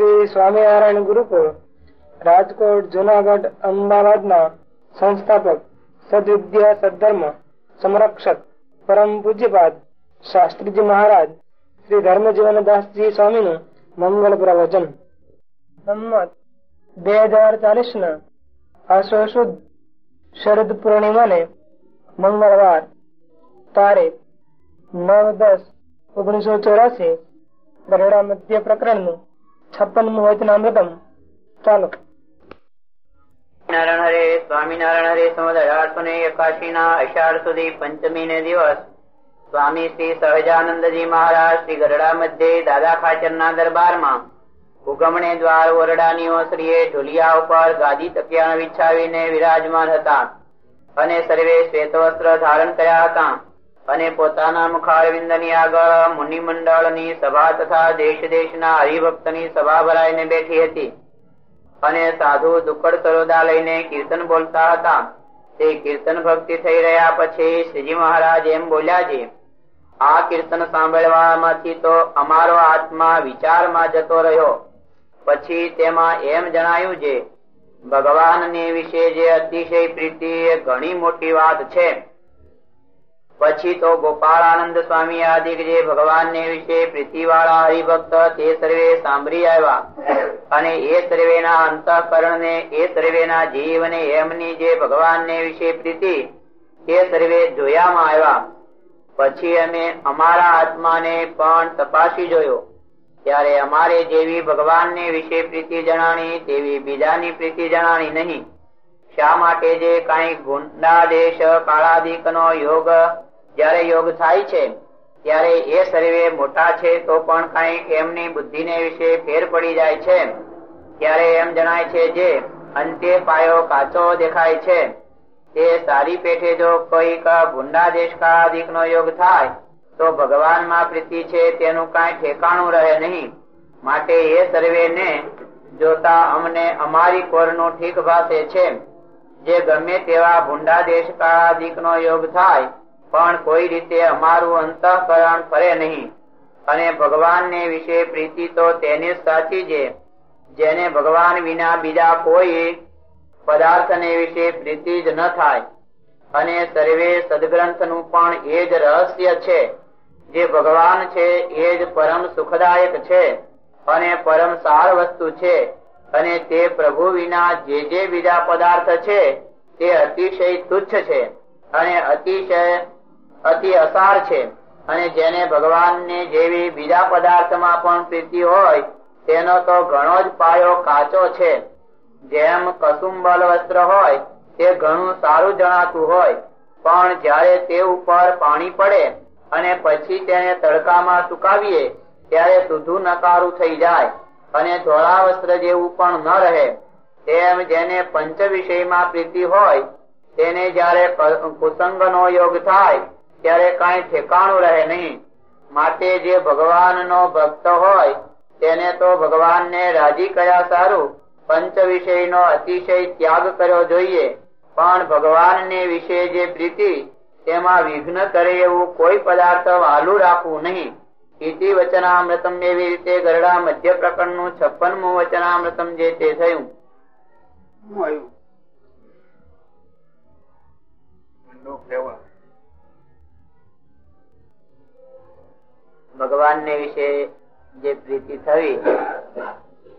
શ્રી સ્વામિનારાયણ ગુરુકુળ, રાજકોટ, જુનાગઢ, અમદાવાદના સંસ્થાપક સદવિદ્યા સદધર્મ સંરક્ષક પરમ પૂજ્યપાદ શાસ્ત્રીજી મહારાજ શ્રી ધર્મજીવનદાસજી સ્વામીનું મંગળ પ્રવચન. સંમત બે હજાર ચાલીસ ના આસો શુદ્ધ શરદ પૂર્ણિમાને મંગળવાર તારીખ નવ દસ ઓગણીસો ચોરાસી બરોડા મધ્ય પ્રકરણ હોય છપ્પનમું વચનામૃતમ ચાલો. નારાયણ હરે, સ્વામિનારાયણ હરે સમજ અઢારસો ને એકાશી ના અષાઢ સુધી પંચમી ને દિવસ. સ્વામી શ્રી સહજાનંદજી મહારાજ શ્રી ગરડા મધ્યે દાદા ખાચર ના દરબારમાં ઉગમણે દ્વાર ઓરડાની ઓસરીએ ઢોલિયા ઉપર ગાદી તકિયા વિછાવીને વિરાજમાન હતા અને સર્વે શ્વેત વસ્ત્ર ધારણ કર્યા હતા. અને પોતાના મુખારવિંદની આગળ મુનિ મંડળની સભા તથા દેશ દેશના હરિભક્તની સભા ભરાઈને બેઠી હતી. અને સાધુ દુકડ સરોદા લઈને કીર્તન બોલતા હતા. તે કીર્તન ભક્તિ થઈ રહ્યા પછી શ્રીજી મહારાજ એમ બોલ્યા છે, આ કીર્તન સાંભળવામાંથી તો અમારો આત્મા વિચારમાં જતો રહ્યો. પછી તેમાં એમ જણાયું છે ભગવાન ને વિશે જે અતિશય પ્રીતિ એ ઘણી મોટી વાત છે. પછી તો ગોપાળાનંદ સ્વામી આદિ જે ભગવાન ને વિશે પ્રીતિ વાળા હરિભક્ત તે સર્વે સાંભળી આવ્યા. અને એ સર્વે ના અંતઃકરણ ને એ સર્વે ના જીવ ને એમની જે ભગવાન ને વિશે પ્રીતિ, તે સર્વે જોયામાં આવ્યા. પછી અમે અમારા આત્માને પણ તપાસી જોયો. ત્યારે અમારે જેવી ભગવાન ને વિશે પ્રીતિ જણાણી, તેવી બીજાની પ્રીતિ જણાણી નહીં. શા માટે જે કઈ ગુંડાદેશ કાળાદિક નો યોગ જયારે યોગ થાય છે, ત્યારે એ સર્વે મોટા છે તો પણ કઈ એમની બુદ્ધિ ને વિશે ફેર પડી જાય છે. ત્યારે એમ જણાય છે જે અંતે પાયો કાચો દેખાય છે. તે સારી પેઠે જો કોઈક ગુંડાદેશ કાળાદિક નો યોગ થાય, તો ભગવાનમાં પ્રીતિ છે તેનું કઈ ઠેકાણું રહે નહીં. માટે એ સર્વે ને જોતા અમને અમારી કોર ઠીક ભાષે છે. જે ગમે તેવા ભૂંડા દેશ કાળાદિક નો યોગ થાય પણ કોઈ રીતે અમારું અંતઃકરણ ફરે નહીં. અને ભગવાન ને વિશે પ્રીતિ તો તેને સાચી છે. જેને ભગવાન વિના બીજા કોઈ પદાર્થ ને વિશે પ્રીતિ જ ન થાય. અને સર્વે સદગ્રંથનું પણ એ જ રહસ્ય છે. જે ભગવાન છે એ જ પરમ સુખદાયક છે અને પરમ સાર વસ્તુ છે. અને તે પ્રભુ વિના જે જે બીજા પદાર્થ છે તે અતિશય તુચ્છ છે. અને અતિશય અતિ અસાર છે. અને જેને ભગવાન ને જેવી બીજા પદાર્થમાં પણ પ્રીતિ હોય, તેનો તો ઘણો જ પાયો કાચો છે. જેમ કસુંબલ વસ્ત્ર હોય, તે ઘણું સારું જણાતું હોય, પણ જ્યારે તે ઉપર પાણી પડે અને પછી તેને તડકામાં સુકાવીએ, ત્યારે સુધું નકારું થઈ જાય અને ધોળા વસ્ત્ર જેવું પણ ન રહે. તેમ જેને પંચ વિષયમાં પ્રીતિ હોય, તેને જ્યારે કુસંગનો યોગ થાય ત્યારે કઈ ઠેકાણું રહે નહીં. માટે જે ભગવાન નો ભક્ત હોય, તેને તો ભગવાન ને રાજી કર્યા સારું. પંચ વિષય નો અતિશય ત્યાગ કર્યો જોઈએ. પણ ભગવાન ને વિશે જે પ્રીતિ, તેમાં વિઘ્ન કરે એવું કોઈ પદાર્થ વાલું રાખવું નહીં. ઇતિ વચનામૃતમ એવી રીતે ગરડા મધ્ય પ્રકરણનું છપ્પનમું વચનામૃતમ જે થયું. ભગવાન ને વિશે જે પ્રીતિ થવી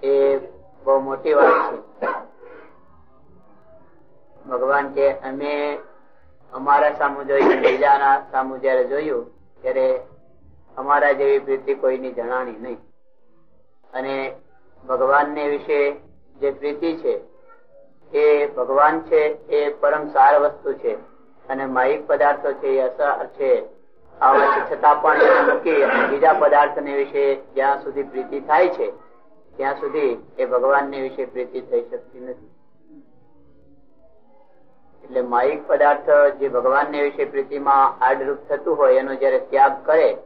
એ બહુ મોટી વાત છે. ભગવાન કે અમે અમારા સામુ જોયું બીજાના સામુ જયારે જોયું, ત્યારે અમારા જેવી પ્રીતિ કોઈની જણાણી નહીં. અને ભગવાન ને વિશે જે પ્રીતિ છે, એ ભગવાન છે, એ પરમ સાર વસ્તુ છે. અને માહિક પદાર્થો છે, એ અસાર છે. છતાં પણ મૂકી બીજા પદાર્થ ને વિશે જ્યાં સુધી પ્રીતિ થાય છે, ત્યાં સુધી એ ભગવાન ને વિશે પ્રીતિ થઈ શકતી નથી. એટલે માહિક પદાર્થ જે ભગવાન ને વિશે પ્રીતિમાં આડરૂપ થતું હોય, એનો જયારે ત્યાગ કરે,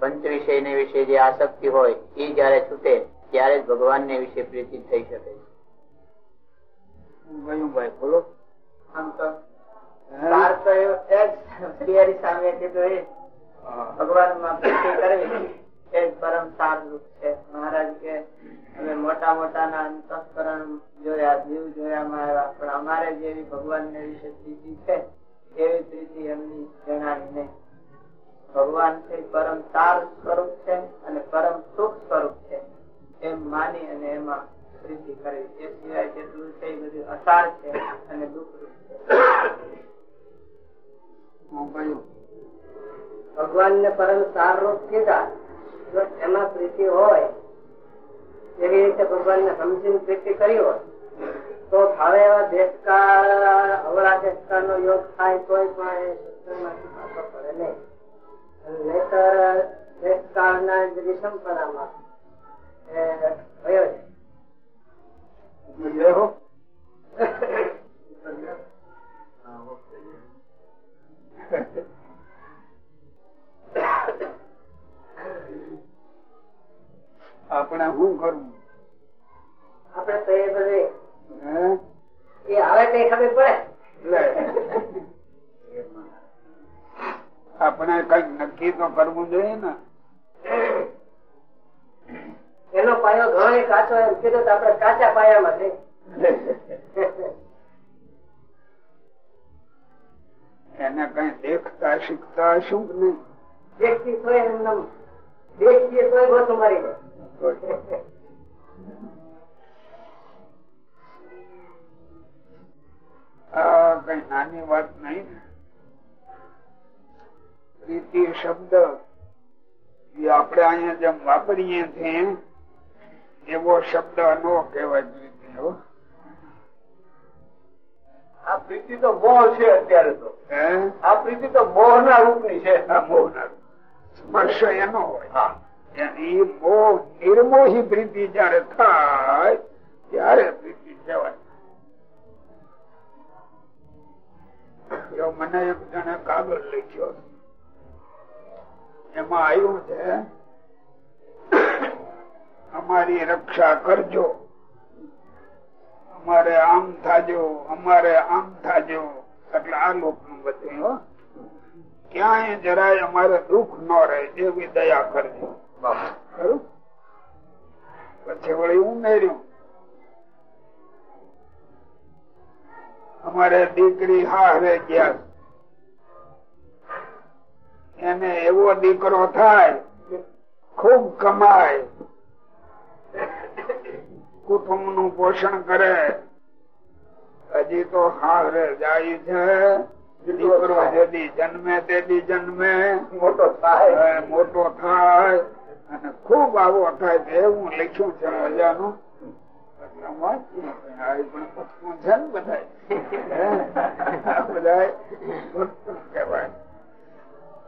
પંચ વિષય ને વિશે જે આસક્તિ હોય, એ જયારે છૂટે, ત્યારે જ ભગવાન ને વિશે પ્રીતિ થઈ શકે છે. બોલો. સામે ભગવાનમાં ભક્તિ કરવી એ પરમ સારરૂપ છે. મહારાજ કે, અમે મોટા મોટા ના અંતસ્કરણ જોયા, જીવ જોયામાં આવ્યા. પણ અમારે જેવી ભગવાન ને વિશે પ્રીતિ છે, એવી પ્રીતિ એમની જણાવી નહીં. ભગવાન છે પરમ સાર સ્વરૂપ છે અને પરમ સુખ સ્વરૂપ છે. એમ માની અને એમાં પ્રીતિ કરી એ સિવાય જેટલું છે એ બધું અસાર છે અને દુઃખ ભગવાન ને પરમ સાર રૂપ કીધા. જો એમાં પ્રીતિ હોય એવી રીતે ભગવાન ને સમજીને પ્રીતિ કરી હોય તો ભાવે એવા દેશકાળ અવળા દેશકાળ નો યોગ થાય તોય પણ પાછો પડે નહીં. નહીતર દેશકાળના જ વિષમપણામાં એ ભયો છે. આપણે શું કરવું? આપણે તો એ બધે એ આવે કઈ ખબર પડે. આપણે કંઈક નક્કી તો કરવું જોઈએ ને. એનો પાયો ઘણો કાચો એમ કીધો તો આપડે કાચા પાયામાં છે. એને કઈ દેખતા શીખતા શું નહીં? દેખતી તો એમ દેખતી તો ગોથું મારી આ કઈ નાની વાત નહીં. પ્રીતિ શબ્દ એ આપણે અહીંયા જેમ વાપરીએ છીએ એવો શબ્દ નો કહેવાય પ્રીતિ આ પ્રીતિ તો મોહ છે અત્યારે તો? આ પ્રીતિ તો મોહ ના રૂપની છે. ના મોહના સ્પર્શ એનો હોય. નિર્મોહી પ્રીતિ જયારે થાય, ત્યારે પ્રીતિ જવાય મને એક જણે કાગળ લખ્યો. એમાં આવ્યું છે, અમારી રક્ષા કરજો. અમારે આમ થાજો, અમારે આમ થાજો. એટલે આ લોકનું બધું. ક્યાંય જરાય અમારે દુઃખ ન રહે એવી દયા કરજો. પછી વળી ઉમેર્યું. અમારે દીકરી હારે ગયા. એને એવો દીકરો થાય ખૂબ કમાય. કુટુંબનું પોષણ કરે. હજી તો હારે જાય છે. દીકરો જેદી જન્મે તેથી જન્મે. મોટો થાય. મોટો થાય. અને ખૂબ આવો થાય છે, હું લખ્યું છે મજાનું એટલે વાંચીએ. આ પણ ભક્તનું છે ને બધાય. હે? આ બધાય ભક્ત કહેવાય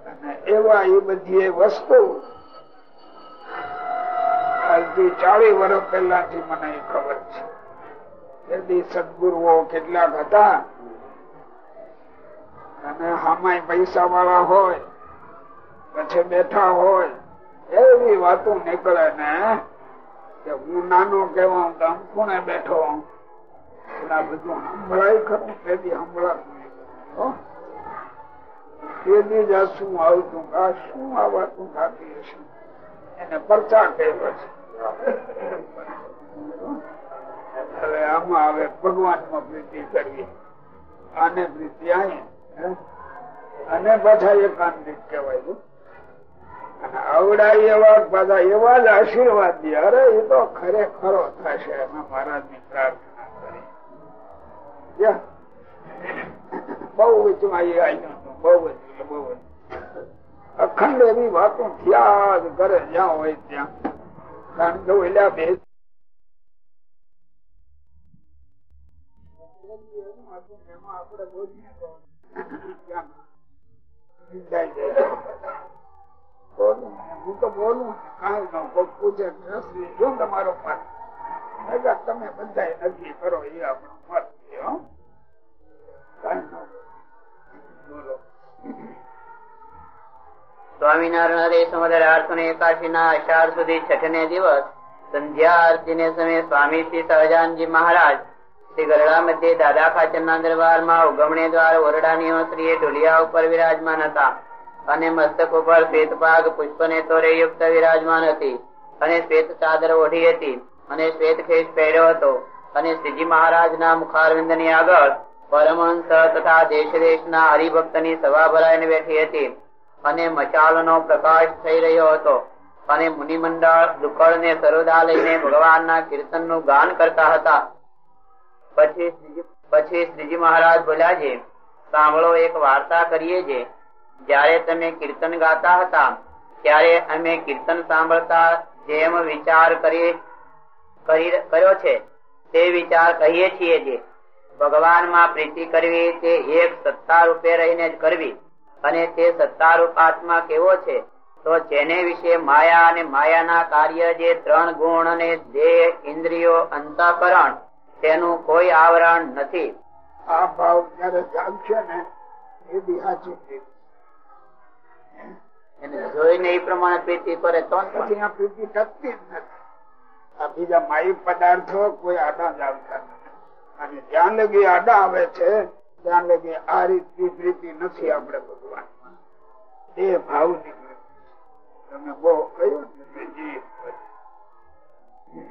અને એવા આજથી ચાલીસ વર્ષ પહેલાથી મને એ ખબર છે તેથી સદગુરુઓ કેટલાક હતા અને હામાય પૈસા વાળા હોય, પછી બેઠા હોય એવી વાતો નીકળે ને કે હું નાનો કેવા કોને બેઠો બધું સંભળાય એને પરચા કહેવો છે. આમાં હવે ભગવાનમાં પ્રીતિ કરવી. આને પ્રીતિ અહીંયા અને પાછા એકાંતિક કહેવાય છે. અને આવડા એવા પાછા એવા જ આશીર્વાદ દે. અરે એ તો ખરેખરો થશે મહારાજની પ્રાર્થના કરી. બહુ વચમાં એ આવ્યું બહુ જ બહુ અખંડ એવી વાતો થયા જ કરે જ્યાં હોય ત્યાં. કારણ કે ઓલા બે આપણે બોલીએ હું તો બોલું કાંઈ ન કોઈ પૂછે રસી શું તમારો મત નગર તમે બધા નક્કી કરો એ આપણો મત છે હો. કાંઈ ન બોલો. સ્વામિનારાયણ સમુદ્ર આઠસો ને એકાશી ના અષાઢ સુધી છઠ ને દિવસ સંધ્યા આરતી ને સમયે સ્વામી શ્રી સહજાનજી મહારાજ શ્રી ગરડા મધ્ય દાદા ખાચર ના દરબારમાં ઉગમણે દ્વાર ઓરડાની ઓસરીએ ઢોલિયા ઉપર વિરાજમાન હતા. અને મસ્તક ઉપર શ્વેત પાગ પુષ્પ ને યુક્ત વિરાજમાન હતી. અને શ્વેત ચાદર ઓઢી હતી. અને શ્વેત ખેસ પહેર્યો હતો. અને શ્રીજી મહારાજ ના મુખારવિંદની આગળ પરમહંસ તથા દેશ દેશના હરિભક્તની સભા ભરાઈને બેઠી હતી. અને મશાલનો પ્રકાશ થઈ રહ્યો હતો. અને મુનિમંડળ દુકળ ને સરોદા લઈને ભગવાનના કીર્તનનું ગાન કરતા હતા. પછી પછી શ્રીજી મહારાજ બોલ્યા છે, સાંભળો એક વાર્તા કરીએ છે જ્યારે તમે કીર્તન ગાતા હતા, ત્યારે અમે કીર્તન સાંભળતા જેમ વિચાર કરી, કરી- કર્યો છે, તે વિચાર કહીએ છીએ જે ભગવાનમાં પ્રીતિ કરવી, તે એક સત્તા રૂપે રહીને જ કરવી અને તે સત્તા રૂપ આત્મા કેવો છે, તો જેને વિશે માયા અને માયાના કાર્ય જે ત્રણ ગુણ અને દેહ ઇન્દ્રિયો અંતઃકરણ, તેનું કોઈ આવરણ નથી. આ ભાવ જયારે જાગશે ને, એ બી જોઈને એ પ્રમાણે પ્રીતિ કરે તો આ પ્રીતિ ટકતી જ નથી. આ બીજા માયિક પદાર્થો કોઈ આડા જ આવતા અને જ્યાં લગી આડા આવે છે ત્યાં લગી આ રીતની પ્રીતિ નથી આપણે ભગવાન એ ભાવ નીકળે તમે બહુ કહ્યું ને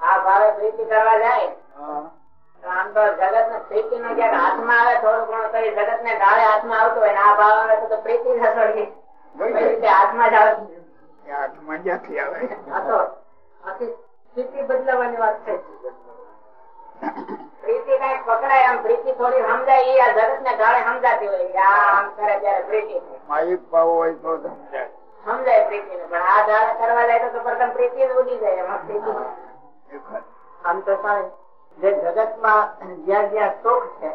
આ ભાવે પ્રીતિ કરવા જાય? આમ તો જગત ને પ્રીતિ નો ક્યાંક હાથમાં આવે થોડું ઘણું એ જગત ને ડાળે હાથમાં આવતું હોય ને આ ભાવ આવે તો પ્રીતિ જ હસોડી. આ તો બદલાવાની વાત છે પ્રીતિ કંઈક પકડાય આમ પ્રીતિ થોડી સમજાય એ આ જગત ને ડાળે સમજાતી હોય. આમ કરે ત્યારે પ્રીતિ. થાય. ભાવ હોય તો સમજાય. સમજાય પ્રીતિ ને પણ આ ડાળે કરવા જાય તો પ્રથમ પ્રીતિ ઉડી જાય એમાં પ્રીતિ આમ તો જે જગતમાં જ્યાં જ્યાં સુખ છે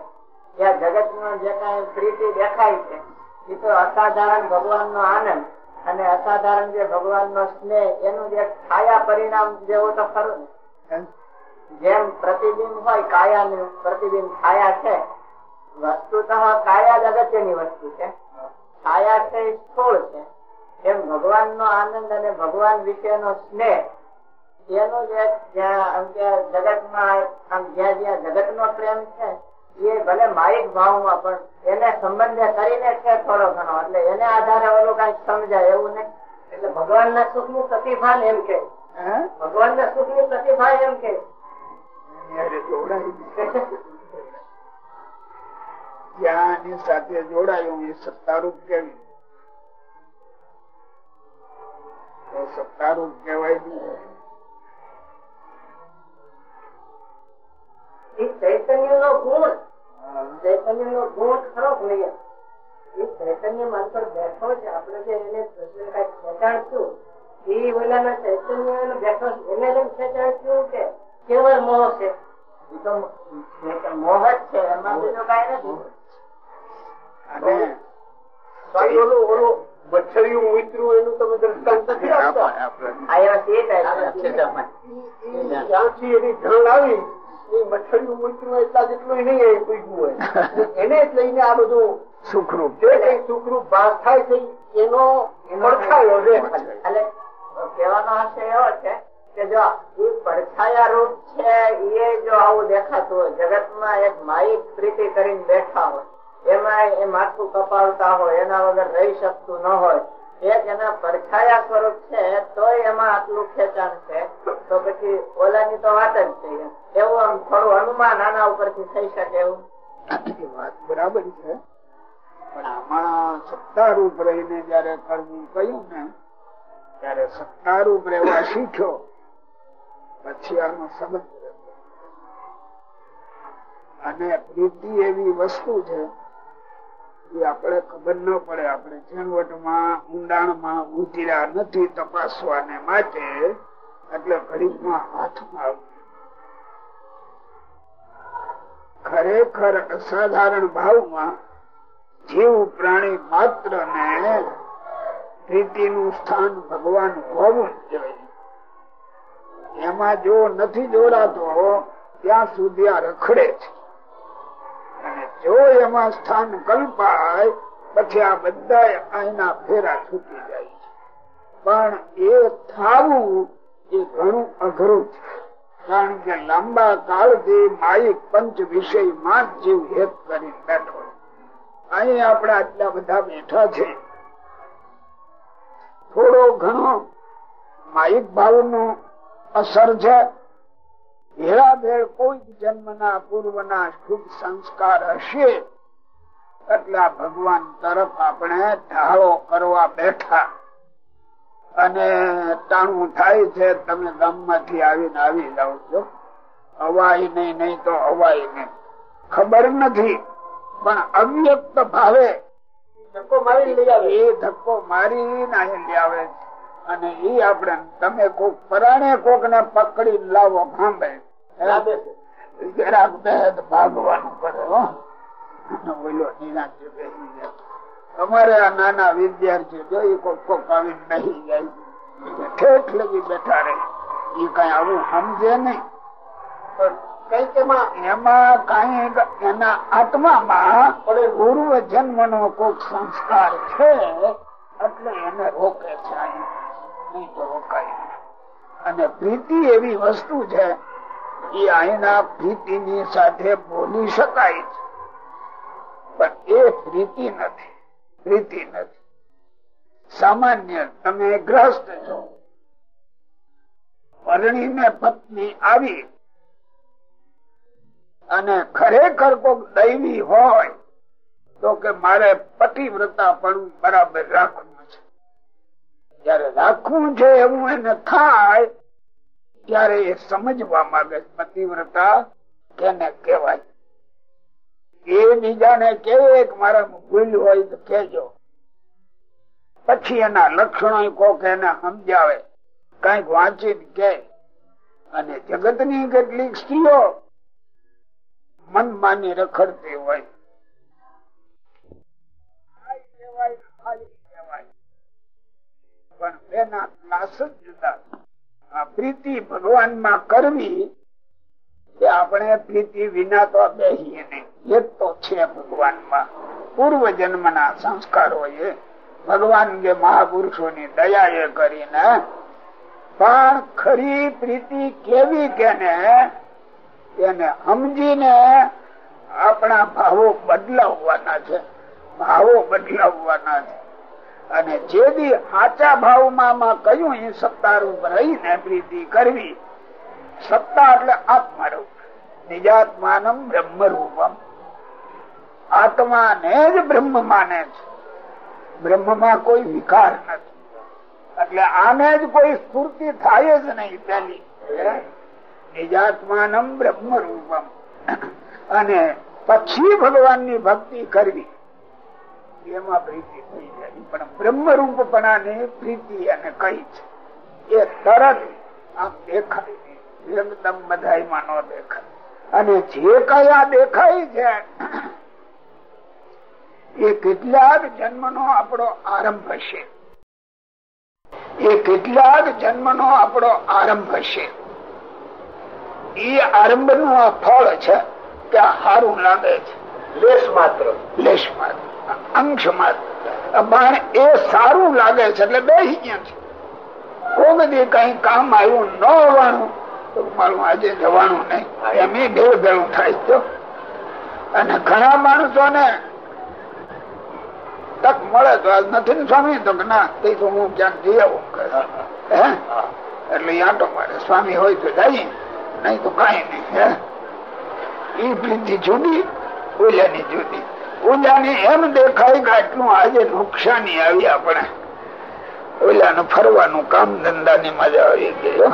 ત્યાં જગતમાં જે કઈ પ્રીતિ દેખાય છે એ તો અસાધારણ ભગવાન નો આનંદ. અને અસાધારણ જે ભગવાન નો સ્નેહ એનું જે છાયા પરિણામ જેવો તો ખરું? જેમ પ્રતિબિંબ હોય કાયા નું પ્રતિબિંબ છાયા છે. વસ્તુતઃ કાયા જ અગત્યની વસ્તુ છે. છાયા છે એ સ્થૂળ છે. એમ ભગવાન નો આનંદ અને ભગવાન વિશેનો સ્નેહ એનું જે જ્યાં જગતમાં આમ જ્યાં જ્યાં જગત નો પ્રેમ છે એ ભલે માયિક ભાવમાં પણ એને સંબંધે કરીને છે થોડો ઘણો. એટલે એને આધારે ઓલું કઈ સમજાય એવું નહીં. એટલે ભગવાન ના સુખનું પ્રતિભાન એમ કે. ભગવાન ના સુખનું પ્રતિભા એમ કે. જ્યાં સાથે જોડાયું એ સત્તારૂપ કેવી? સત્તારૂપ કહેવાય એ ચૈતન્ય નો ગુણ. ચૈતન્ય નો ગુણ ખરો જ નહીં? એ ચૈતન્યમાં પર બેઠો છે. આપણે જે એને કઈ ખેંચાણશું એ ઓલાના ચૈતન્ય બેઠો એને જેમ ખેંચાડશું કે કેવળ મોહ છે? મોહ જ છે. એમાં બીજું કઈ નથી. અને ઓલું ઓલું મચ્છરિયું ઉતર્યું એનું તમે દ્રષ્ટાંત નથી આપતા? એની ધણ આવી. એ મચ્છરિયું ઉતર્યું એટલા જેટલું નહીં એ પૂછ્યું હોય. એને જ લઈને આ બધું સુખરૂપ. જે કઈ સુખરૂપ ભાસ થાય છે એનો છે. એટલે કહેવાનો આશય એવો છે કે જો એ પડછાયા રૂપ છે એ જો આવું દેખાતું હોય જગતમાં એક માયિક પ્રીતિ કરીને બેઠા હોય એમાં એ માથું કપાવતા હોય એના વગર રહી શકતું ન હોય એક એના પડછાયા સ્વરૂપ છે, તોય એમાં આટલું ખેંચાણ છે. તો પછી ઓલાની તો વાત જ છે. એવું આમ થોડું અનુમાન આના ઉપરથી થઈ શકે એવું. વાત બરાબર છે. પણ આમાં સત્તારૂપ રહીને જયારે કરવું કહ્યું ને, ત્યારે સત્તારૂપ રહેવા શીખ્યો. પછી આનો સંબંધ. અને પ્રીતિ એવી વસ્તુ છે આપણે ખબર ન પડે. આપણે ઝીણવટમાં, ઊંડાણમાં ઉતર્યા નથી તપાસવાને માટે એટલે ઘડીકમાં હાથમાં આવે. ખરેખર અસાધારણ ભાવમાં જીવ પ્રાણી માત્ર ને પ્રીતિનું સ્થાન ભગવાન હોવું જોઈએ. એમાં જો નથી જોડાતો, ત્યાં સુધી આ રખડે છે. અને જો એમાં સ્થાન કલ્પાય, પછી આ બધા અહીંના ફેરા છૂટી જાય છે. પણ એ થાવું એ ઘણું અઘરું છે. કારણ કે લાંબા કાળથી માયિક પંચ વિષયમાં જીવ હેત કરી બેઠો. અહીં આપણે આટલા બધા બેઠા છે. થોડો ઘણો માયિક ભાવ નો અસર છે. ભેળાભેળ કોઈ જન્મના પૂર્વના શુભ સંસ્કાર હશે. એટલે ભગવાન તરફ આપણે ધાળો કરવા બેઠા. અને તાણું થાય છે તમે ગામમાંથી આવીને આવી જાઓ છો. હવાય નહીં નહીં તો હવાય નહીં. ખબર નથી પણ અવ્યક્ત ભાવે ધક્કો મારી લઈ આવે. એ ધક્કો મારી નાહી લઈ આવે છે. અને એ આપણે તમે કોક પરાણે કોક ને પકડી લાવો છે જરાક ભાગવાનું કરે જાય. અમારે આ નાના વિદ્યાર્થીઓ જો એ કોક કોક આવી નહીં જાય. ઠેઠ લગી બેઠા રે એ કઈ આવું સમજે નહીં. પણ એમાં એમાં કઈ એના આત્મામાં પૂર્વ જન્મ નો કોઈક સંસ્કાર છે એટલે એને રોકે છે. નહીં તો રોકાય અને પ્રીતિ એવી વસ્તુ છે એ અહીંના પ્રીતિની સાથે બોલી શકાય છે. પણ એ પ્રીતિ નથી પ્રીતિ નથી. સામાન્ય તમે ગ્રસ્ત છો. પરણીને પત્ની આવી અને ખરેખર કોઈક દૈવી હોય તો કે મારે પતિવ્રતા પણ બરાબર રાખવું છે. જયારે રાખવું છે એવું એને થાય ત્યારે એ સમજવા માંગે પતિવ્રતા કેને કહેવાય. એ બીજાને કેવું કે મારા ભૂલ હોય તો કેજો પછી એના લક્ષણો કોક એને સમજાવે, કંઈક વાંચી કે અને જગતની કેટલીક સ્ત્રીઓ મન માની રખડતી હોય. પણ બેના ક્લાસ જ જુદા. પ્રીતિ ભગવાનમાં કરવી કે આપણે પ્રીતિ વિના તો બેસીએ નહીં. એ તો છે ભગવાનમાં પૂર્વ જન્મ ના સંસ્કારો એ. ભગવાન કે મહાપુરુષો ની દયા એ કરીને. પણ ખરી પ્રીતિ કેવી કેને? એને સમજીને આપણા ભાવો બદલાવવાના છે. ભાવો બદલાવવાના છે. અને જે બી સાચા ભાવમાં માં કહ્યું એ સત્તારૂપ રહીને પ્રીતિ કરવી. સત્તા એટલે આત્મારૂપ. નિજાત્માનમ બ્રહ્મરૂપમ. આત્માને જ બ્રહ્મ માને છે. બ્રહ્મમાં કોઈ વિકાર નથી. એટલે આને જ કોઈ સ્ફૂર્તિ થાય જ નહીં પેલી નિજાત્માનમ બ્રહ્મ રૂપમ અને પછી ભગવાનની ભક્તિ કરવી. એમાં પ્રીતિ થઈ જાય. પણ બ્રહ્મ રૂપપણાની પ્રીતિ અને કઈ છે? એ તરત આમ દેખાય એકદમ બધામાં ન દેખાય. અને જે કયા દેખાય છે એ કેટલાક જન્મ નો આપણો આરંભ હશે. એ કેટલાક જન્મ નો આપણો આરંભ હશે. એ આરંભનું આ ફળ છે કે સારું લાગે છે. લેશ માત્ર. લેશ માત્ર. અંશ માત્ર એ સારું લાગે છે એટલે બેસી છે. કોઈ કઈ કામ આવ્યું ન હોવાનું મારું આજે જવાનું નહીં. તક મળે તો આજ નથી સ્વામી? તો ના તે હું ક્યાંક જઈ આવું. હે? એટલે આટો મારે. સ્વામી હોય તો જાય, નહીં તો કઈ નહીં. હે? ઈ પ્રીતિ જુદી, ઓલાની જુદી. ઓલાની એમ દેખાય કે આટલું આજે નુકસાની આવી આપણે. ઓલાને ફરવાનું કામ ધંધાની મજા આવી ગયો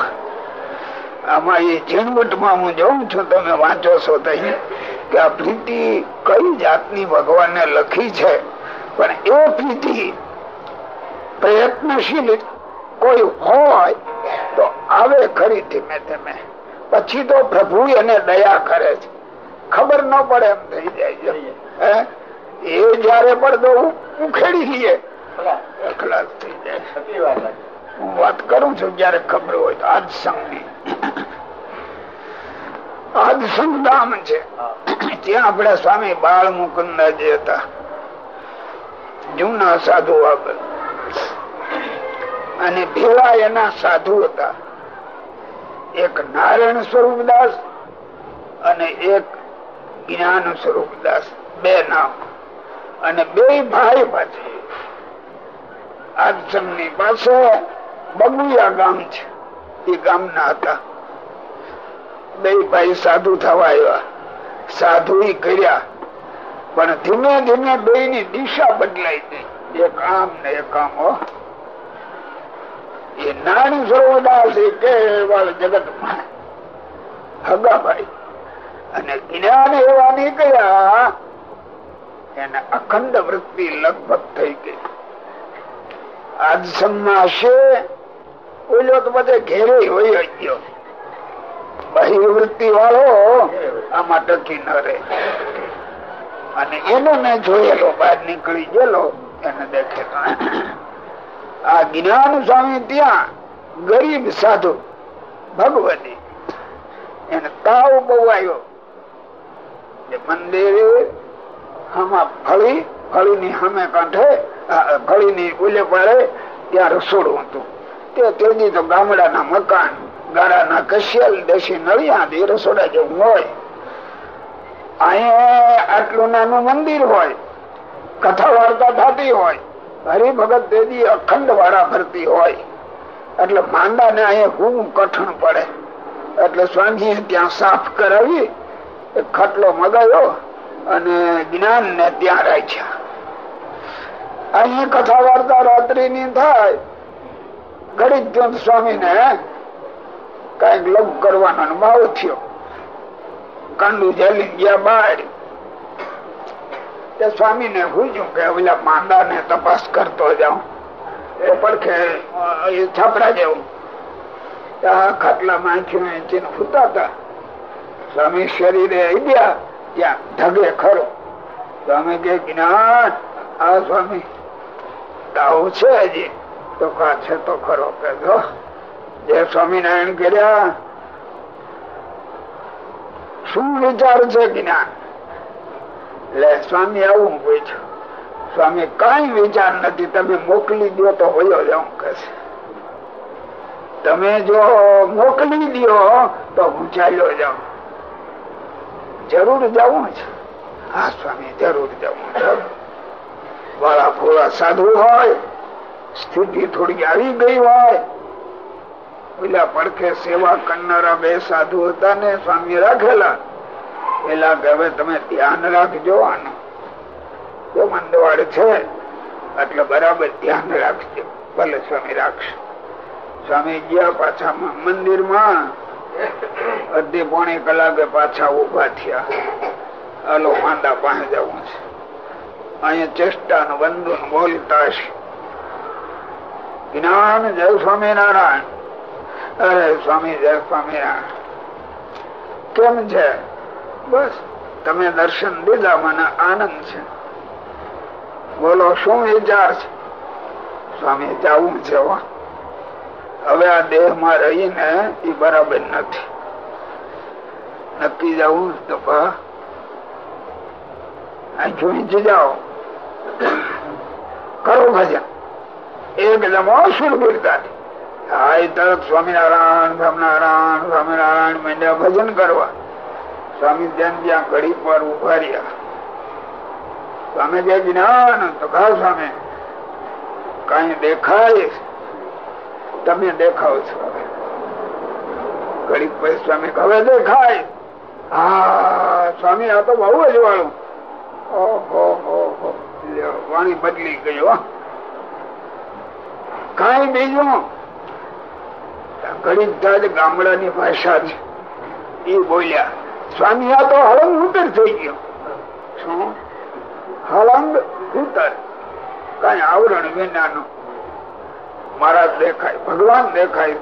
આમાં એ ઝીણવટમાં હું જોઉં છું, તમે વાંચો છો તહી કે આ પ્રીતિ કઈ જાતની ભગવાને લખી છે? પણ એ પ્રીતિ પ્રયત્નશીલ કોઈ હોય તો આવે ખરી ધીમે ધીમે. પછી તો પ્રભુ એને દયા કરે છે. ખબર ન પડે એમ થઈ જાય? એ જયારે પડદો ઉખેડી લઈએ ખલાસ થઈ જાય. વાત હું વાત કરું છું જયારે ખબર હોય તો. આજ સંઘની આજ સંધામ છે. ત્યાં આપડે સ્વામી બાળ મુકુંદાજી હતા. જૂના સાધુ આગળ અને ભેળા એના સાધુ હતા. એક નારાયણ સ્વરૂપદાસ અને એક જ્ઞાન સ્વરૂપદાસ. બે નામ. અને બે ભાઈ પાછળની પાસે બગુયા ગામ છે. એ ગામના હતા. બે ભાઈ સાધુ થવા આવ્યા. સાધુ કર્યા. પણ ધીમે ધીમે બે ની દિશા બદલાઈ ગઈ. એક આમ ને એક આમ એ નાની સર્વદાસ કેવળ જગતમાં હગાભાઈ. અને જ્ઞાન એવા નીકળ્યા એને અખંડ વૃત્તિ લગભગ થઈ ગઈ. આજ હશે ઓલો તો બધે ઘેરે હોય ગયો બહિર્વૃત્તિ વાળો આમાં ટકી ન રહે. અને એનો મેં જોયેલો, બહાર નીકળી ગયેલો, એને દેખે આ જ્ઞાન સ્વામી ત્યાં ગરીબ સાધુ ભગવતી, એને તાવ બહુ આવ્યો. મંદિરે આમાં ફળી ફળીની સામે કાંઠે ફળીની ઉલે પડે, ત્યાં રસોડું હતું. તે તેજી તો ગામડાના મકાન ગાળાના કશિયલ, દેશી નળિયા રસોડા જેવું હોય. અહીંયા આટલું નાનું મંદિર હોય, કથા વાર્તા થતી હોય, હરિભગત દેદી અખંડ વાળા ભરતી હોય. એટલે માંદા ને અહીંયા હું કઠણ પડે. એટલે સ્વામી ત્યાં સાફ કરાવી ખટલો મગાયો અને જ્ઞાન ને ત્યાં રાખ્યા. અહીં કથા વાર્તા રાત્રિ ની થાય. ગરીબ સ્વામી ને કંઈક લગ કરવાનો ભાવ થયો. કાંડુ જલી ગયા બહાર તે સ્વામી ને પૂછ્યું કે ઓલા માંદા ને તપાસ કરતો જાઉં. એ પડખે છાપરા જેવું. ખાટલા ફૂતા હતા સ્વામી શરીરે ગયા ત્યાં ઢગે ખરો. સ્વામી કે, જ્ઞાન, આ સ્વામી દાવ છે હજી. તો કા છે તો ખરો. કે, જે સ્વામિનારાયણ કર્યા, શું વિચાર છે જ્ઞાન? એટલે સ્વામી, આવું પૂછ્યું સ્વામી, કઈ વિચાર નથી. તમે મોકલી દો તો હોયો જાઉં. કે તમે જો મોકલી દો તો હું ચાલ્યો જાઉં. જરૂર જવું છે. હા, સ્વામી, જરૂર જવું વાળા ફોળા સાધુ હોય, સ્થિતિ થોડી આવી ગઈ હોય. પેલા પડખે સેવા કરનારા બે સાધુ હતા ને, સ્વામી રાખેલા. પેલા કે, હવે તમે ધ્યાન રાખજો આનું. જો મંદવાડ છે, એટલે બરાબર ધ્યાન રાખજો. ભલે સ્વામી રાખશે. સ્વામી ગયા પાછા મંદિરમાં અડધી પોણી કલાકે પાછા ઊભા થયા. હાલો માંદા પાસે જવું છે. અહીંયા ચેષ્ટા નું બંધુ બોલતા જ્ઞાન જય સ્વામિનારાયણ. અરે, સ્વામી, જય સ્વામિનારાયણ. કેમ છે? બસ, તમે દર્શન દીધા, મને આનંદ છે. બોલો, શું વિચાર છે? સ્વામી, જવું છે હવે આ દેહમાં રહીને એ બરાબર નથી. નક્કી જવું તો જાઓ. કરો ભજન. એકદમ તરત સ્વામિનારાયણ સ્વામિનારાયણ સ્વામિનારાયણ મેંડ્યા ભજન કરવા. સ્વામી ધ્યાન ત્યાં ઘડી પર ઊભા રહ્યા. સ્વામી જ્ઞાન તો ખા સ્વામી. કઈ દેખાય તમે દેખાવ છો. ઘડીક પછી સ્વામી હવે દેખાય. હા, સ્વામી, આ તો બહુ જ વાળું. વાણી બદલી ગયો કઈ બીજું? ઘડી ગામડાની ભાષા છે. એ બોલ્યા, સ્વામી, આ તો હળંગ ઉતર થઈ ગયો. શું? હળંગ ઉતર? કઈ આવરણ વિનાનું મારા દેખાય, ભગવાન દેખાય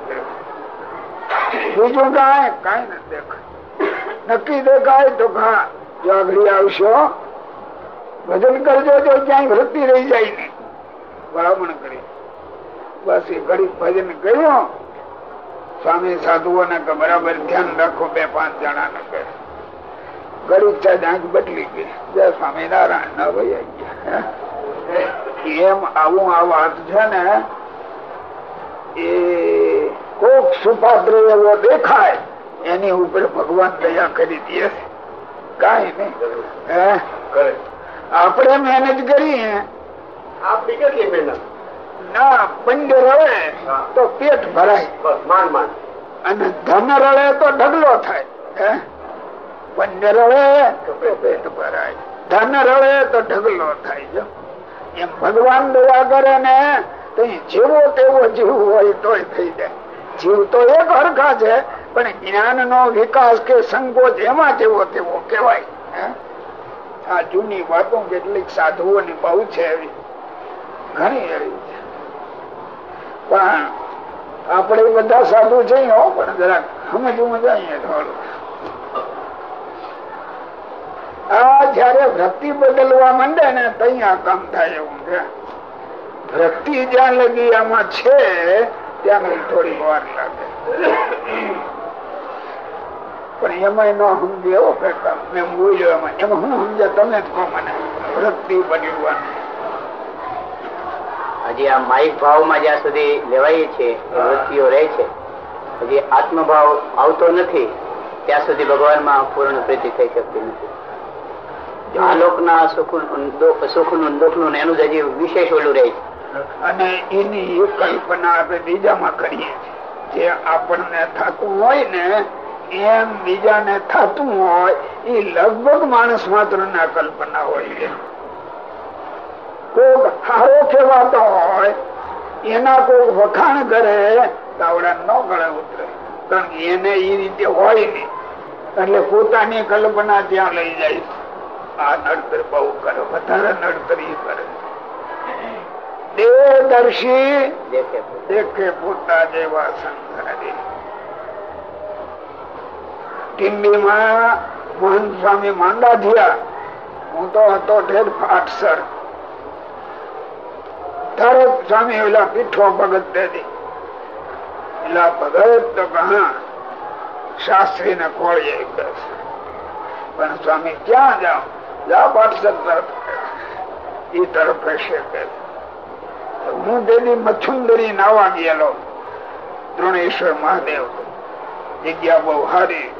બીજું કાંઈ, કઈ નથી દેખાય. નક્કી દેખાય તો ઘા આગળ આવશો ભજન કરજો તો ક્યાંય વૃત્તિ રહી જાય ને ભલામણ કરી. બસ એ ઘડી ભજન કર્યો. સ્વામી સાધુઓને કે બરાબર ધ્યાન રાખો બે પાંચ જણા ને કહે ગરીબ છે આંખ બદલી ગઈ. જય સ્વામિનારાયણ, ના ભાઈ. એમ આવું આ વાત છે ને એ કોક સુપાત્ર એવો દેખાય એની ઉપર ભગવાન દયા કરી દે. કઈ નઈ આપણે મહેનત કરીએ આપણી કેટલી મહેનત? ના પંદર હવે તો પેટ ભરાય. માન માન. અને ધન રળે તો ઢગલો થાય. પંજ રળે તો પેટ ભરાય. ધન રળે તો ઢગલો થાય. જો. એમ ભગવાન દયા કરે ને તો જેવો તેવો જીવ હોય તોય થઈ જાય. જીવ તો એક હરખા છે, પણ જ્ઞાન નો વિકાસ કે સંકોચ એમાં જેવો તેવો કેવાય આ જૂની વાતો કેટલીક સાધુઓની બહુ છે એવી. ઘણી એવી છે. પણ આપણે બધા સાધુ છે પણ જરાક સમજવું મજા થોડું આ જયારે વૃત્તિ બદલવા માંડે ને ત્યાં કામ થાય એવું છે. વૃત્તિ જ્યાં લગી આમાં છે ત્યાં થોડી વાર લાગે. પણ એમાં ન સમજ્યો મેં બોલ્યો એમાં એમાં હું સમજે તમે જ કહો મને. વૃત્તિ બદલવાની હજી આ માઇક ભાવમાં જ્યાં સુધી લેવાય છે વૃત્તિઓ રહે છે હજી આત્મભાવ આવતો નથી ત્યાં સુધી ભગવાનમાં પૂર્ણ પ્રીતિ થઈ શકતી નથી. આ લોકના સુખનું દુઃખનું એનું જ હજી વિશેષ ઓલું રહે છે. અને એની કલ્પના આપણે બીજામાં કરીએ. જે આપણને થતું હોય ને, એમ બીજાને થતું હોય, એ લગભગ માણસ માત્ર ના કલ્પના હોય કોક હારો કહેવાતો હોય, એના કોક વખાણ કરે, તાવડા ન ગળે ઉતરે. કારણ કે એને એ રીતે હોય નહીં એટલે પોતાની કલ્પના ત્યાં લઈ જાય આ નડતર બહુ કરે, વધારે નડતર કરે. દેવદર્શી દેખે પોતા જેવા સંસારી. મોહન સ્વામી માંડા થયા હું તો હતો ઢેર ફાટસર તરત સ્વામી ઓલા પીઠો ભગત દેદી. એલા ભગત તો કહા શાસ્ત્રી ને ખોળીએ પણ સ્વામી ક્યાં જાઓ જા પાટસર તરફ. એ તરફ હશે કે હું તેની મચ્છુંદરી નાવા ગયેલો. દ્રોણેશ્વર મહાદેવ. જગ્યા બહુ હારી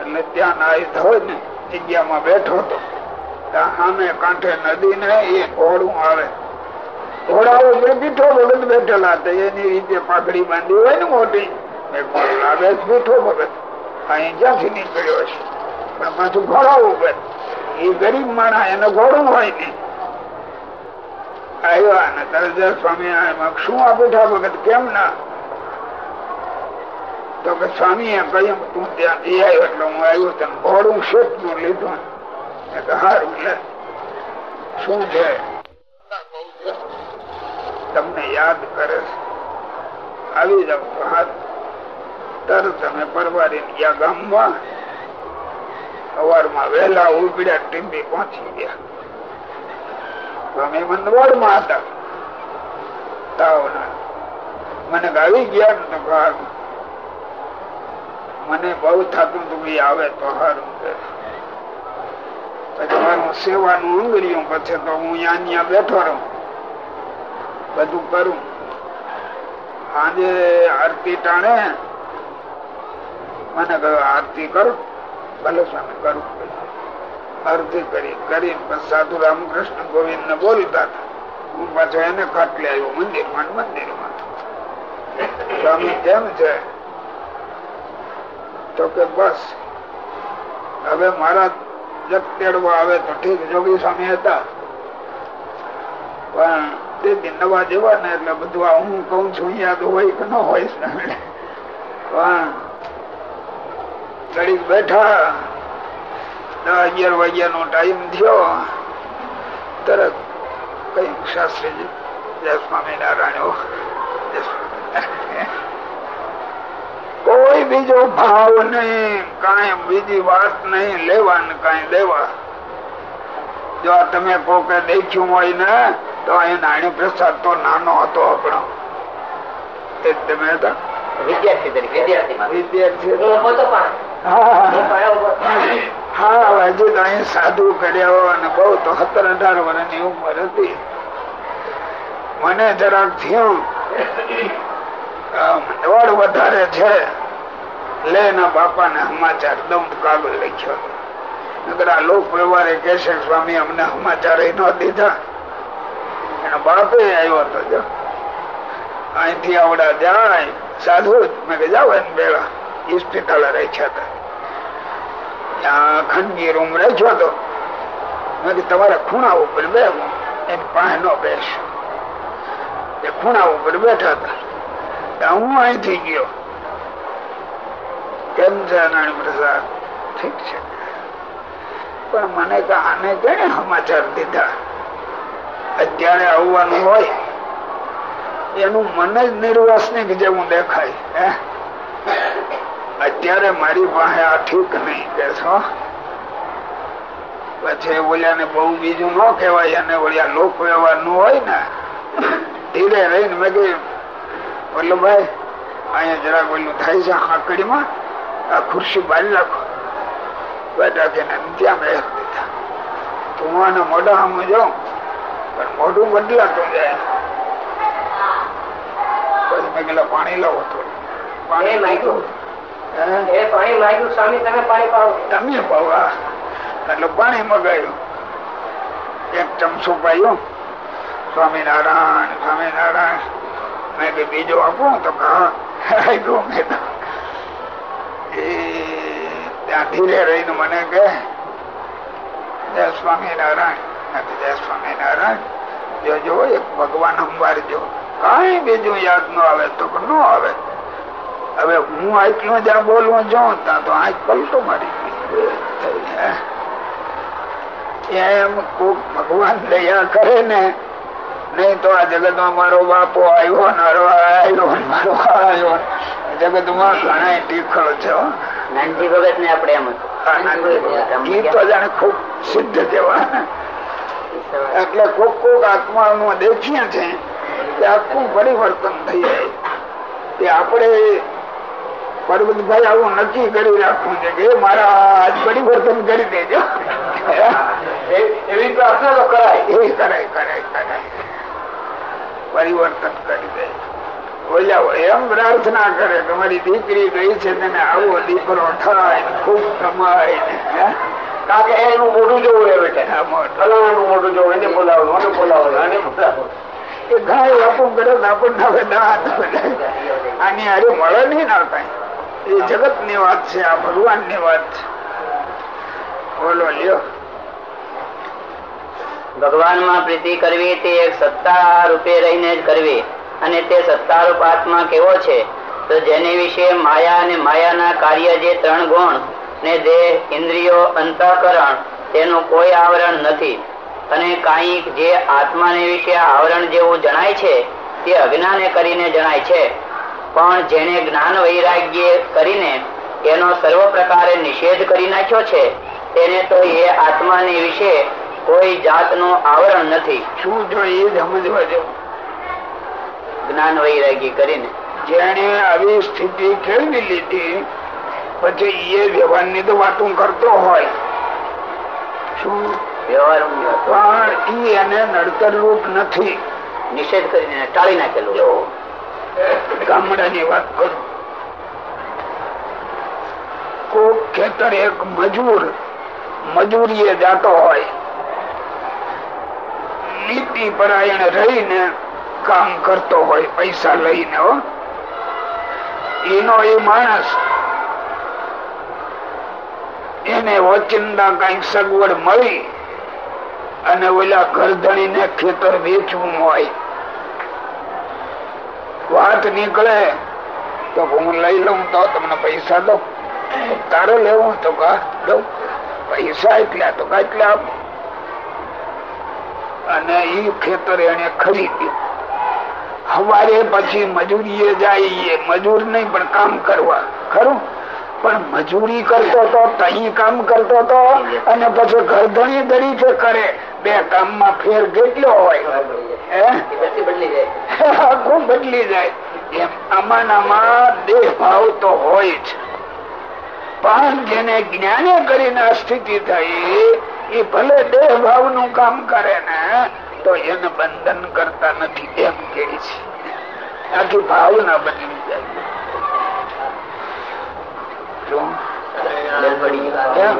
એટલે ત્યાં નાય ને જગ્યામાં બેઠો હતો. નદી ને એ ઘોડું આવે. ઘોડા ઉપર બેઠેલા હતા. રીતે પાઘડી બાંધી હોય ને મોટી. આવે પીઠો ભગત. અહીં ક્યાંથી નીકળ્યો પાછું ઘોડા ઉપર. એ ગરીબ માણા એને ઘોડું હોય નહીં તમને યાદ કરે આવી જાવ તો હાથ. તરત તમે પરવારી ગયા ગામમાં. સવારમાં વહેલા ઉપડ્યા ટીમ્બી પહોંચી ગયા. સ્વામી મંદવાડમાં હતા. તાવના મને ગાવી ગયા તો તો મને બહુ થતું હતું કે આવે તો સારું પછી મારું સેવાનું અંગર્યું પછી તો હું અહીંયા બેઠો રહું. બધું કરું. આજે આરતી ટાણે. મને કહ્યું, આરતી કરું. ભલે સ્વામી, કરું. આરતી કરી કરી સાધુ રામકૃષ્ણ ગોવિંદ ને બોલતા હું પાછો એને ખાટલે આવ્યો મંદિરમાં મંદિરમાં સ્વામી કેમ છે? તો કે બસ. હવે મારા જગ તેડવા આવે તો ઠીક, જોગી સ્વામી હતા. પણ તેથી નવા જેવા ને એટલે બધું આ હું કઉ છું યાદ હોય કે ન હોય પણ ઘડીક બેઠા અગિયાર વાગ્યા નો ટાઈમ થયો. તરત કઈ શાસ્ત્રીજી જય સ્વામિનારાયણ કોઈ બીજો ભાવ નહીં કઈ બીજી વાત નહીં લેવા ને કઈ દેવા. જો તમે કોકે દેખ્યું હોય ને તો એ નાણી પ્રસાદ તો નાનો હતો આપણો. એ તમે હતા? વિદ્યાર્થી તરીકે વિદ્યાર્થી. હા હજી તો અહીં સાધુ કર્યા અને બહુ તો સત્તર અઢાર વર્ષની ઉંમર હતી. મને જરાક થયું વડ વધારે છે, લે બાપા ને સમાચાર દમ કાગળ લખ્યો. નગર આ લોક વ્યવહારે કેશે સ્વામી, અમને સમાચાર ન દીધા. એના બાપે આવ્યો હતો જો, અહીંથી આવડા જાય, સાધુ મેં જાઓ એમ ભેળા હોસ્પિટલ રાખ્યા હતા. ખંડની રૂમ રાખ્યો તો તમારા ખૂણા ઉપર બે એની પાસે નો બેસ. એ ખૂણા ઉપર બેઠા હતા. હું અહીંથી ગયો. કેમ છે નારાયણ પ્રસાદ? ઠીક છે. પણ મને આને કેને સમાચાર દીધા? અત્યારે આવવાનું હોય. એનું મન જ નિર્વાસનિક જેવું દેખાય અત્યારે મારી પાસે આ ઠીક નહીં. કે છો પછી ઓલિયાને બહુ બીજું ન કહેવાય અને ઓલિયા લોક વ્યવહારનું હોય ને ધીરે રહીને મેં કહ્યું વલ્લભભાઈ અહીંયા જરાક ઓલું થાય છે આકડીમાં આ ખુરશી બારી રાખો બેઠા કે ત્યાં બેસ દીધા. તું મોઢા સામે જાઉં પણ મોઢું બદલાતું જાય. પછી મેં પેલા પાણી લાવો થોડું. પાણી હે? પાણી માગ્યું સ્વામી તમે પાણી પાવો સ્વામિનારાયણ સ્વામિનારાયણ. મેં કે બીજો આપું તો એ, ત્યાં ધીરે રહીને મને કે જય સ્વામિનારાયણ. જય સ્વામિનારાયણ. જો એક ભગવાન સંભાળજો કઈ બીજું યાદ ન આવે, તો ન આવે. હવે હું આટલું જ્યાં બોલવા જાઉં ત્યાં તો આંખ પલટો મારી એમ કોક ભગવાન દયા કરે ને નહીં તો આ જગતમાં મારો બાપો આવ્યો આવ્યો મારો આવ્યો જગતમાં ઘણા ટીખો છે નાનજી ભગત. ને આપડે એમ ગીત તો જાણે ખૂબ સિદ્ધ જેવા એટલે કોક કોક આત્મા નું દેખીએ છે કે આખું પરિવર્તન થઈ જાય. આપણે પર્વતભાઈ આવું નક્કી કરી રાખવું છે કે મારા આજ પરિવર્તન કરી દેજો. એવી પ્રાર્થના તો કરાય. એ કરાય કરાય કરાય. પરિવર્તન કરી દે. એમ પ્રાર્થના કરે તમારી દીકરી ગઈ છે તેને આવો દીકરો થાય ખૂબ કમાય હે? કારણ કે એનું મોઢું જોવું એ બેટા. ફલાણાનું મોઢું જોવું એને બોલાવો આને બોલાવો એને બોલાવો એ ગાય આપું કરે આપણને હવે દાંત. આની હારે મળે નહીં ના કઈ એ જગતની વાત છે, આ ભગવાનની વાત છે. બોલો, લ્યો. ભગવાનમાં પ્રીતિ કરવી તે એક સત્તા રૂપે રહીને જ કરવી. અને તે સત્તા રૂપ આત્મા કેવો છે? તો જેને વિશે માયા અને માયાના કાર્ય જે ત્રણ ગુણ ને દેહ, ઇન્દ્રિયો, અંતઃકરણ, તેનું કોઈ આવરણ નથી. અને કાંઈક જે આત્માને વિશે આવરણ જેવું જણાય છે, તે અજ્ઞાને કરીને જણાય છે. પણ જેને જ્ઞાન વૈરાગ્ય કરીને એનો સર્વ પ્રકારે નિષેધ કરી નાખ્યો છે તેને તો એ આત્માની વિશે કોઈ જાતનું આવરણ નથી. શું જોઈએ એ સમજવા જેવું? જ્ઞાન વૈરાગ્ય કરીને. જેને આવી સ્થિતિ કેળવી લીધી પછી એ વ્યવહારની તો વાતું કરતો હોય. શું? વ્યવહાર પણ એને નડતર રૂપ નથી. નિષેધ કરીને ટાળી નાખેલું. ગામડાની વાત કરું. કોક ખેતર એક મજૂર મજૂરીએ જાતો હોય. નીતિ પરાયણ રહીને કામ કરતો હોય, પૈસા લઈને એનો એ માણસ એને ઓચિંદા કંઈક સગવડ મળી અને ઓલા ગરધણી ને ખેતર વેચવું હોય. વાત નીકળે તો હું લઈ લઉં તો તમને પૈસા દઉં. તારે લેવું તો કા દઉં. પૈસા એટલા તો કા એટલા આપો. અને ઈ ખેતર એને ખરીદ્યું. હવારે પછી મજૂરીએ જાય એ મજૂર નહીં પણ કામ કરવા. ખરું? પણ મજૂરી કરતો તો, તહી કામ કરતો તો અને પછી ગરધણી તરીકે કરે, બે કામમાં ફેર કેટલો હોય. આખું બદલી જાય. એમ દેહ ભાવ તો હોય જ. પણ જેને જ્ઞાને કરીને સ્થિતિ થઈ, એ ભલે દેહ ભાવનું કામ કરે ને, તો એને બંધન કરતા નથી એમ કે છે. આખી ભાવના બદલી જાય. એમ?